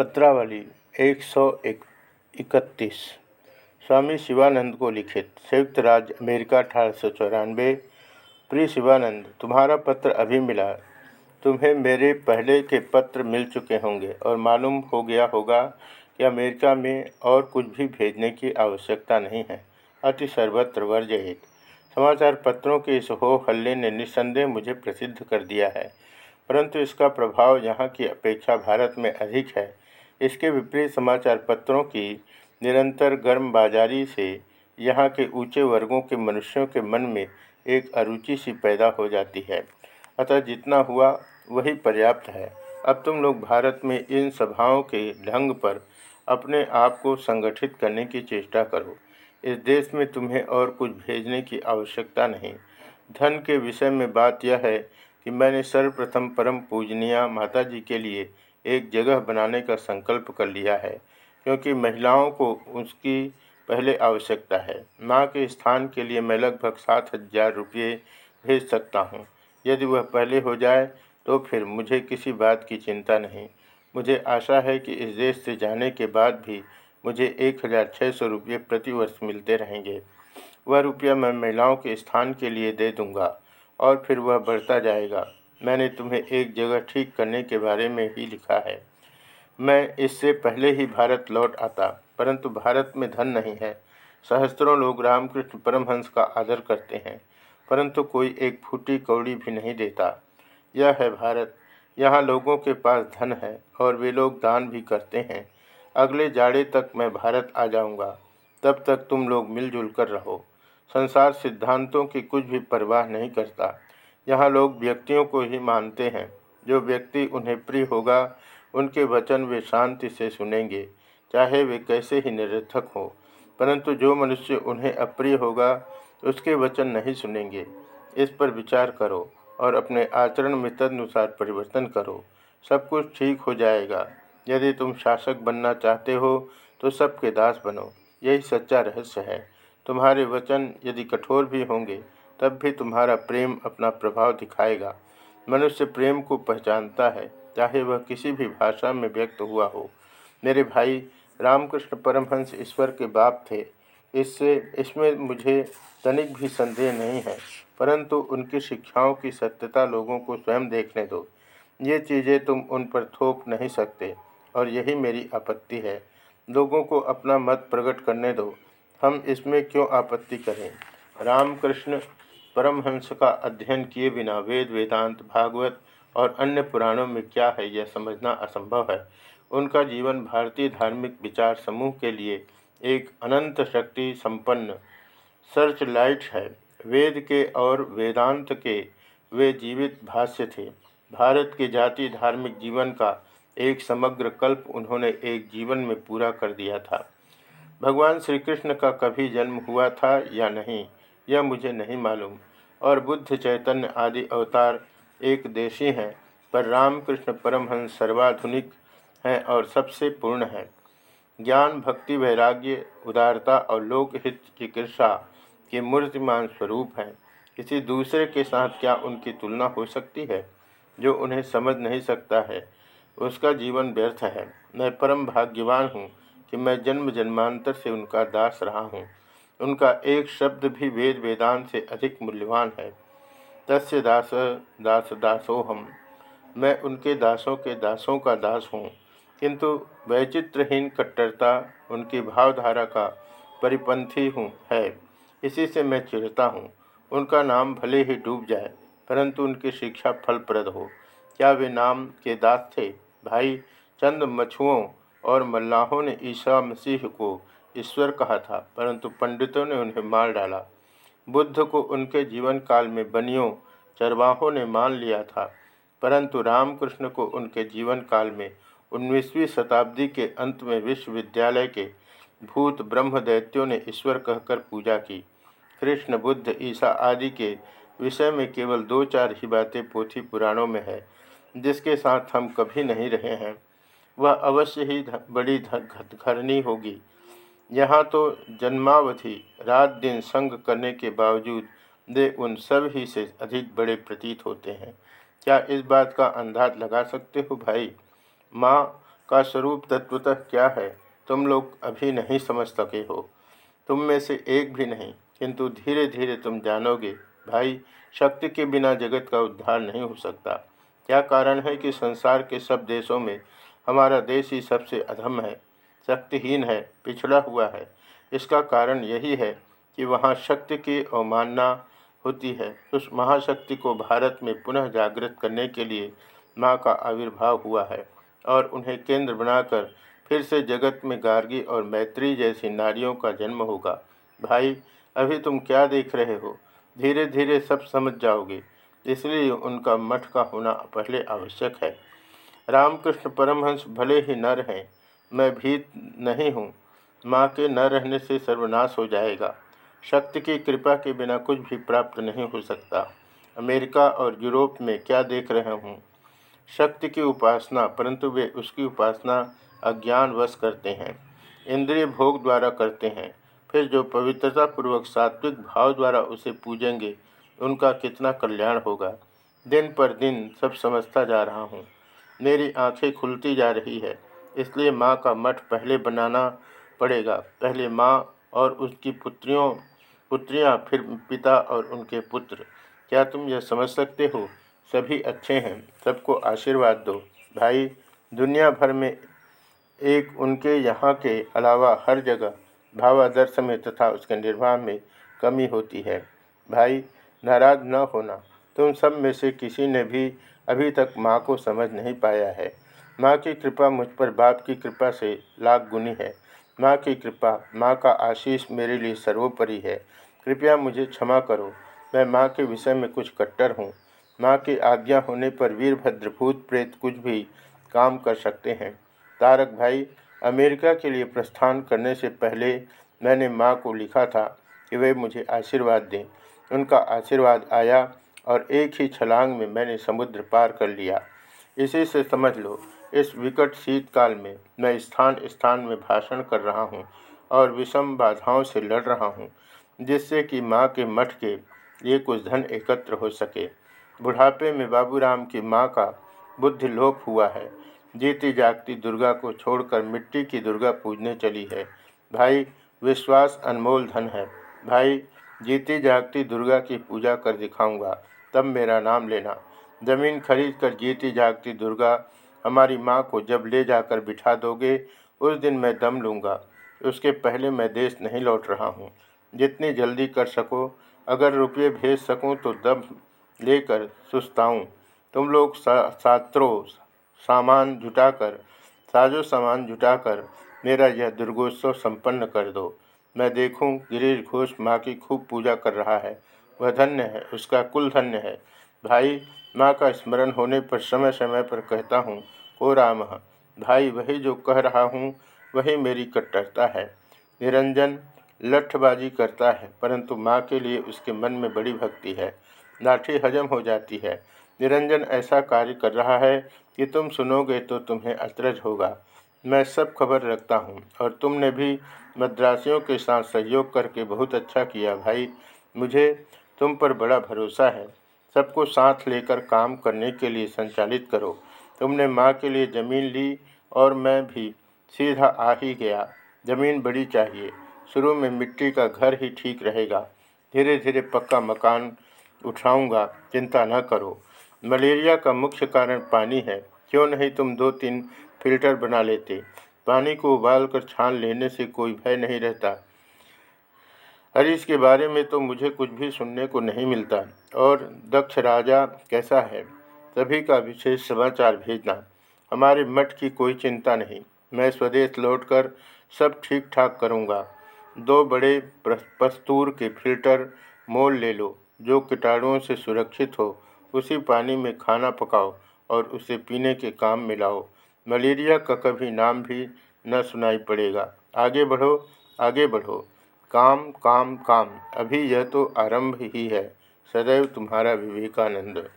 पत्रावली एक सौ इकतीस। स्वामी शिवानंद को लिखित। संयुक्त राज्य अमेरिका अठारह सौ चौरानवे। प्रिय शिवानंद, तुम्हारा पत्र अभी मिला। तुम्हें मेरे पहले के पत्र मिल चुके होंगे और मालूम हो गया होगा कि अमेरिका में और कुछ भी भेजने की आवश्यकता नहीं है। अति सर्वत्र वर्जहित समाचार पत्रों के इस हो हल्ले ने निस्संदेह मुझे प्रसिद्ध कर दिया है, परंतु इसका प्रभाव यहाँ की अपेक्षा भारत में अधिक है। इसके विपरीत समाचार पत्रों की निरंतर गर्म बाजारी से यहाँ के ऊँचे वर्गों के मनुष्यों के मन में एक अरुचि सी पैदा हो जाती है। अतः जितना हुआ, वही पर्याप्त है। अब तुम लोग भारत में इन सभाओं के ढंग पर अपने आप को संगठित करने की चेष्टा करो। इस देश में तुम्हें और कुछ भेजने की आवश्यकता नहीं। धन के विषय में बात यह है कि मैंने सर्वप्रथम परम पूजनीय माता जी के लिए एक जगह बनाने का संकल्प कर लिया है, क्योंकि महिलाओं को उसकी पहले आवश्यकता है। माँ के स्थान के लिए मैं लगभग सात हज़ार रुपये भेज सकता हूँ। यदि वह पहले हो जाए तो फिर मुझे किसी बात की चिंता नहीं। मुझे आशा है कि इस देश से जाने के बाद भी मुझे एक हज़ार छः सौ रुपये प्रतिवर्ष मिलते रहेंगे। वह रुपया मैं महिलाओं के स्थान के लिए दे दूँगा और फिर वह बढ़ता जाएगा। मैंने तुम्हें एक जगह ठीक करने के बारे में ही लिखा है। मैं इससे पहले ही भारत लौट आता, परंतु भारत में धन नहीं है। सहस्त्रों लोग रामकृष्ण परमहंस का आदर करते हैं, परंतु कोई एक फूटी कौड़ी भी नहीं देता। यह है भारत। यहाँ लोगों के पास धन है और वे लोग दान भी करते हैं। अगले जाड़े तक मैं भारत आ जाऊँगा। तब तक तुम लोग मिलजुल कर रहो। संसार सिद्धांतों की कुछ भी परवाह नहीं करता। यहाँ लोग व्यक्तियों को ही मानते हैं। जो व्यक्ति उन्हें प्रिय होगा, उनके वचन वे शांति से सुनेंगे, चाहे वे कैसे ही निरर्थक हो। परंतु जो मनुष्य उन्हें अप्रिय होगा, उसके वचन नहीं सुनेंगे। इस पर विचार करो और अपने आचरण में तदनुसार परिवर्तन करो। सब कुछ ठीक हो जाएगा। यदि तुम शासक बनना चाहते हो तो सबके दास बनो। यही सच्चा रहस्य है। तुम्हारे वचन यदि कठोर भी होंगे तब भी तुम्हारा प्रेम अपना प्रभाव दिखाएगा। मनुष्य प्रेम को पहचानता है, चाहे वह किसी भी भाषा में व्यक्त हुआ हो। मेरे भाई, रामकृष्ण परमहंस ईश्वर के बाप थे। इससे, इसमें मुझे तनिक भी संदेह नहीं है, परंतु उनकी शिक्षाओं की सत्यता लोगों को स्वयं देखने दो। ये चीज़ें तुम उन पर थोप नहीं सकते, और यही मेरी आपत्ति है। लोगों को अपना मत प्रकट करने दो। हम इसमें क्यों आपत्ति करें? रामकृष्ण परमहंस का अध्ययन किए बिना वेद, वेदांत, भागवत और अन्य पुराणों में क्या है यह समझना असंभव है। उनका जीवन भारतीय धार्मिक विचार समूह के लिए एक अनंत शक्ति संपन्न सर्च लाइट है। वेद के और वेदांत के वे जीवित भाष्य थे। भारत के जाति धार्मिक जीवन का एक समग्र कल्प उन्होंने एक जीवन में पूरा कर दिया था। भगवान श्री कृष्ण का कभी जन्म हुआ था या नहीं? यह मुझे नहीं मालूम। और बुद्ध, चैतन्य आदि अवतार एक देशी हैं, पर रामकृष्ण परमहंस सर्वाधुनिक हैं और सबसे पूर्ण हैं। ज्ञान, भक्ति, वैराग्य, उदारता और लोकहित चिकित्सा के मूर्तिमान स्वरूप हैं। किसी दूसरे के साथ क्या उनकी तुलना हो सकती है, जो उन्हें समझ नहीं सकता है? उसका जीवन व्यर्थ है। मैं परम भाग्यवान हूँ कि मैं जन्म जन्मांतर से उनका दास रहा हूँ। उनका एक शब्द भी वेद वेदांत से अधिक मूल्यवान है। तस्य दास दास, दासोहम। मैं उनके दासों के दासों का दास हूँ। किंतु वैचित्रहीन कट्टरता उनकी भावधारा का परिपंथी हूँ, है। इसी से मैं चिढ़ता हूँ। उनका नाम भले ही डूब जाए, परंतु उनकी शिक्षा फलप्रद हो। क्या वे नाम के दास थे? भाई, चंद मछुओं और मल्लाहों ने ईसा मसीह को ईश्वर कहा था, परंतु पंडितों ने उन्हें मार डाला। बुद्ध को उनके जीवन काल में बनियों, चरवाहों ने मान लिया था, परंतु रामकृष्ण को उनके जीवन काल में उन्नीसवीं शताब्दी के अंत में विश्वविद्यालय के भूत ब्रह्म दैत्यों ने ईश्वर कहकर पूजा की। कृष्ण, बुद्ध, ईसा आदि के विषय में केवल दो चार ही बातें पोथी पुराणों में है, जिसके साथ हम कभी नहीं रहे हैं। वह अवश्य ही बड़ी घरनी होगी। यहाँ तो जन्मावधि रात दिन संग करने के बावजूद वे उन सब ही से अधिक बड़े प्रतीत होते हैं। क्या इस बात का अंदाज लगा सकते हो भाई? माँ का स्वरूप तत्वतः क्या है? तुम लोग अभी नहीं समझ सके हो। तुम में से एक भी नहीं, किंतु धीरे धीरे तुम जानोगे, भाई, शक्ति के बिना जगत का उद्धार नहीं हो सकता। क्या कारण है कि संसार के सब देशों में हमारा देश ही सबसे अधम है? शक्तिहीन है, पिछड़ा हुआ है। इसका कारण यही है कि वहाँ शक्ति की अवमानना होती है। उस महाशक्ति को भारत में पुनः जागृत करने के लिए माँ का आविर्भाव हुआ है और उन्हें केंद्र बनाकर फिर से जगत में गार्गी और मैत्री जैसी नारियों का जन्म होगा। भाई, अभी तुम क्या देख रहे हो? धीरे धीरे सब समझ जाओगे। इसलिए उनका मठ का होना पहले आवश्यक है। रामकृष्ण परमहंस भले ही न रहें मैं भीत नहीं हूँ। माँ के न रहने से सर्वनाश हो जाएगा। शक्ति की कृपा के बिना कुछ भी प्राप्त नहीं हो सकता। अमेरिका और यूरोप में क्या देख रहे हूँ? शक्ति की उपासना, परंतु वे उसकी उपासना अज्ञानवश करते हैं। इंद्रिय भोग द्वारा करते हैं। फिर जो पवित्रता पूर्वक सात्विक भाव द्वारा उसे पूजेंगे, उनका कितना कल्याण होगा। दिन पर दिन सब समझता जा रहा हूँ। मेरी आँखें खुलती जा रही है। इसलिए माँ का मठ पहले बनाना पड़ेगा। पहले माँ और उसकी पुत्रियों, पुत्रियाँ, फिर पिता और उनके पुत्र। क्या तुम यह समझ सकते हो? सभी अच्छे हैं। सबको आशीर्वाद दो। भाई, दुनिया भर में एक उनके यहाँ के अलावा हर जगह भावादर्श में तथा उसके निर्वाह में कमी होती है। भाई, नाराज़ न होना। तुम सब में से किसी ने भी अभी तक माँ को समझ नहीं पाया है। माँ की कृपा मुझ पर बाप की कृपा से लाख गुनी है। माँ की कृपा, माँ का आशीष मेरे लिए सर्वोपरि है। कृपया मुझे क्षमा करो। मैं माँ के विषय में कुछ कट्टर हूँ। माँ की आज्ञा होने पर वीरभद्र भूत प्रेत कुछ भी काम कर सकते हैं। तारक भाई, अमेरिका के लिए प्रस्थान करने से पहले मैंने माँ को लिखा था कि वे मुझे आशीर्वाद दें। उनका आशीर्वाद आया और एक ही छलांग में मैंने समुद्र पार कर लिया। इसी से समझ लो इस विकट शीतकाल में मैं स्थान स्थान में भाषण कर रहा हूँ और विषम बाधाओं से लड़ रहा हूँ, जिससे कि माँ के मठ के लिए कुछ धन एकत्र हो सके। बुढ़ापे में बाबूराम की माँ का बुद्धि लोप हुआ है। जीती जागती दुर्गा को छोड़कर मिट्टी की दुर्गा पूजने चली है। भाई, विश्वास अनमोल धन है। भाई, जीती जागती दुर्गा की पूजा कर दिखाऊँगा। तब मेरा नाम लेना। ज़मीन खरीद कर जीती जागती दुर्गा हमारी माँ को जब ले जाकर बिठा दोगे, उस दिन मैं दम लूँगा। उसके पहले मैं देश नहीं लौट रहा हूँ। जितनी जल्दी कर सको, अगर रुपये भेज सकूँ तो दम लेकर सुस्ताऊँ। तुम लोग छात्रों सामान जुटाकर, साजो सामान जुटाकर मेरा यह दुर्गोत्सव संपन्न कर दो। मैं देखूँ, गिरीश घोष माँ की खूब पूजा कर रहा है। वह धन्य है, उसका कुल धन्य है। भाई, माँ का स्मरण होने पर समय समय पर कहता हूँ, ओ राम, भाई, वही जो कह रहा हूँ, वही मेरी कट्टरता है। निरंजन लठबाजी करता है, परंतु माँ के लिए उसके मन में बड़ी भक्ति है। लाठी हजम हो जाती है। निरंजन ऐसा कार्य कर रहा है कि तुम सुनोगे तो तुम्हें अचरज होगा। मैं सब खबर रखता हूँ, और तुमने भी मद्रासियों के साथ सहयोग करके बहुत अच्छा किया। भाई, मुझे तुम पर बड़ा भरोसा है। सबको साथ लेकर काम करने के लिए संचालित करो। तुमने माँ के लिए ज़मीन ली और मैं भी सीधा आ ही गया। ज़मीन बड़ी चाहिए। शुरू में मिट्टी का घर ही ठीक रहेगा। धीरे धीरे पक्का मकान उठाऊँगा। चिंता न करो। मलेरिया का मुख्य कारण पानी है। क्यों नहीं तुम दो तीन फ़िल्टर बना लेते? पानी को उबाल कर छान लेने से कोई भय नहीं रहता। हरीश के बारे में तो मुझे कुछ भी सुनने को नहीं मिलता। और दक्ष राजा कैसा है? सभी का विशेष समाचार भेजना। हमारे मठ की कोई चिंता नहीं। मैं स्वदेश लौटकर सब ठीक ठाक करूँगा। दो बड़े पस्तूर के फ़िल्टर मोल ले लो, जो कीटाणुओं से सुरक्षित हो। उसी पानी में खाना पकाओ और उसे पीने के काम में लाओ। मलेरिया का कभी नाम भी न सुनाई पड़ेगा। आगे बढ़ो आगे बढ़ो। काम काम काम अभी यह तो आरंभ ही है। सदैव तुम्हारा विवेकानंद।